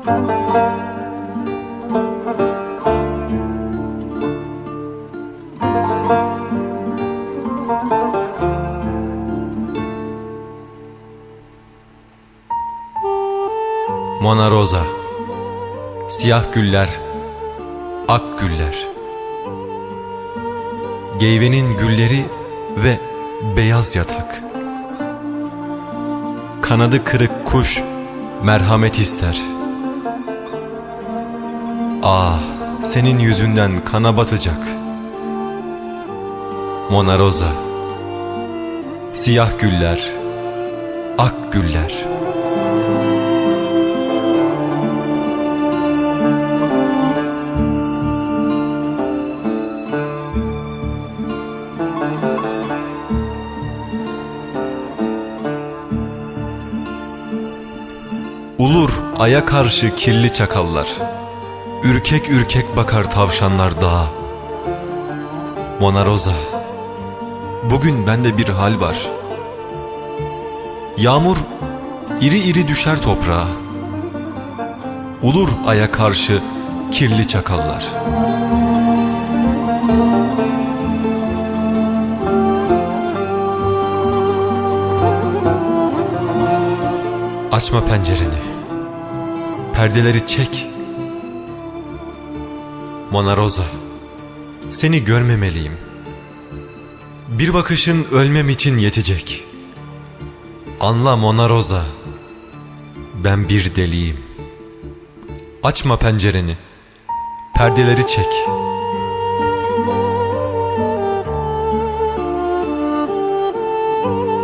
Mona Rosa. Siyah güller, ak güller. Geyvenin gülleri ve beyaz yatak. Kanadı kırık kuş merhamet ister Ah senin yüzünden kana batacak. Mona Rosa Siyah güller, ak güller. Ulur aya karşı kirli çakallar Ürkek ürkek bakar tavşanlar dağa. Mona Rosa Bugün bende bir hal var. Yağmur iri iri düşer toprağa. Ulur aya karşı kirli çakallar. Açma pencereni. Perdeleri çek Mona Rosa Seni görmemeliyim. Bir bakışın ölmem için yetecek. Anla Mona Rosa Ben bir deliyim. Açma pencereni Perdeleri çek.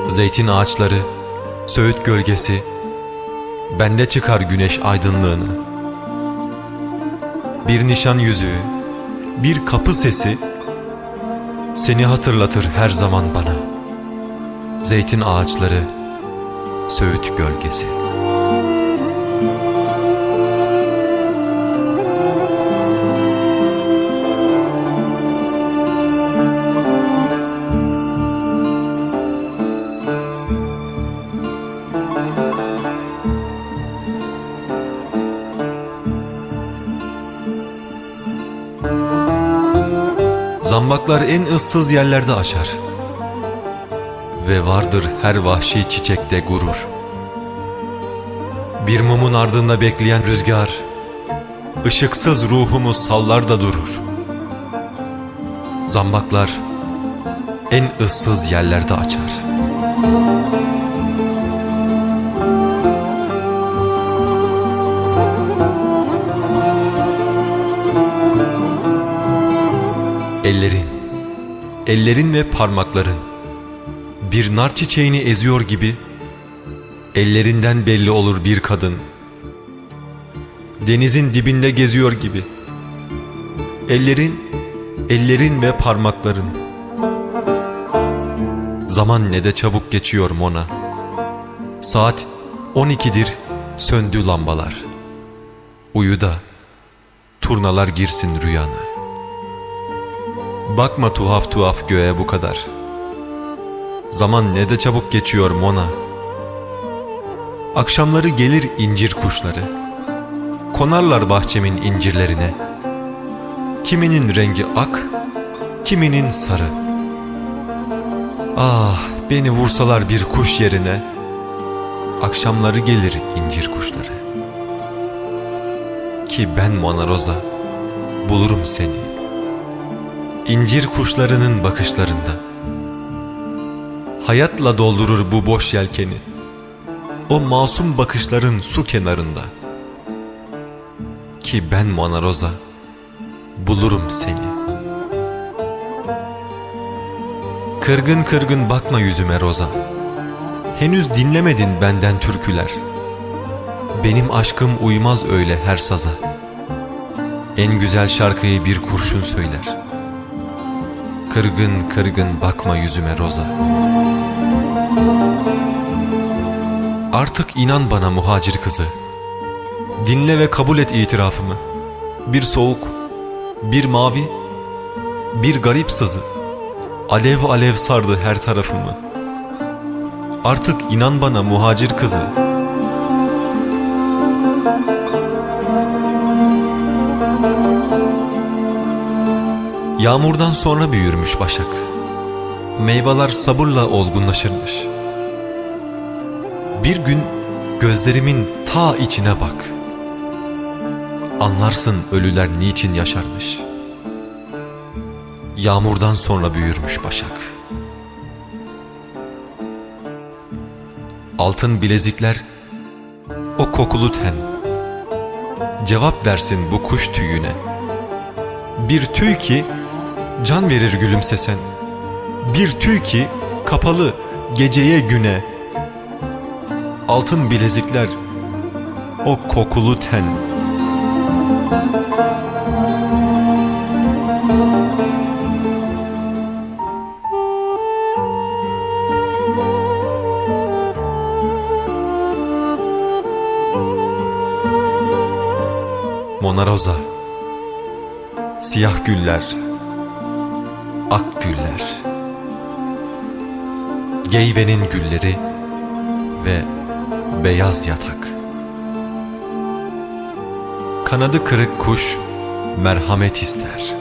Zeytin ağaçları Söğüt gölgesi Bende çıkar güneş aydınlığını Bir nişan yüzüğü Bir kapı sesi Seni hatırlatır her zaman bana. Zeytin ağaçları Söğüt gölgesi Zambaklar en ıssız yerlerde açar Ve vardır her vahşi çiçekte gurur. Bir mumun ardında bekleyen rüzgar ışıksız ruhumu sallar da durur. Zambaklar en ıssız yerlerde açar Ellerin, ellerin ve parmakların bir nar çiçeğini eziyor gibi ellerinden belli olur bir kadın. Denizin dibinde geziyor gibi. Ellerin, ellerin ve parmakların. Zaman ne de çabuk geçiyor Mona. Saat 12'dir söndü lambalar. Uyu da turnalar girsin rüyana. Bakma tuhaf tuhaf göğe bu kadar. Zaman ne de çabuk geçiyor Mona. Akşamları gelir incir kuşları. Konarlar bahçemin incirlerine. Kiminin rengi ak, kiminin sarı. Ah beni vursalar bir kuş yerine. Akşamları gelir incir kuşları. Ki ben Mona Rosa bulurum seni incir kuşlarının bakışlarında. Hayatla doldurur bu boş yelkeni, o masum bakışların su kenarında. Ki ben Mona Rosa, bulurum seni. Kırgın kırgın bakma yüzüme Roza, henüz dinlemedin benden türküler. Benim aşkım uymaz öyle her saza. En güzel şarkıyı bir kurşun söyler.'' Kırgın kırgın bakma yüzüme Roza. Artık inan bana muhacir kızı. Dinle ve kabul et itirafımı. Bir soğuk, bir mavi, bir garip sızı Alev alev sardı her tarafımı. Artık inan bana muhacir kızı Yağmurdan sonra büyürmüş başak. Meyveler sabırla olgunlaşırmış. Bir gün gözlerimin ta içine bak. Anlarsın ölüler niçin yaşarmış. Yağmurdan sonra büyürmüş başak. Altın bilezikler, o kokulu ten. Cevap versin bu kuş tüyüne. Bir tüy ki can verir gülümsesen. Bir tüy ki kapalı geceye güne. Altın bilezikler, o kokulu ten. Mona Rosa Siyah güller Ak güller. Geyvenin gülleri Ve beyaz yatak. Kanadı kırık kuş merhamet ister.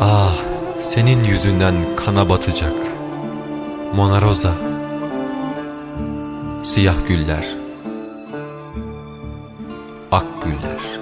Ah senin yüzünden kana batacak. Mona Rosa. Siyah güller. Ak güller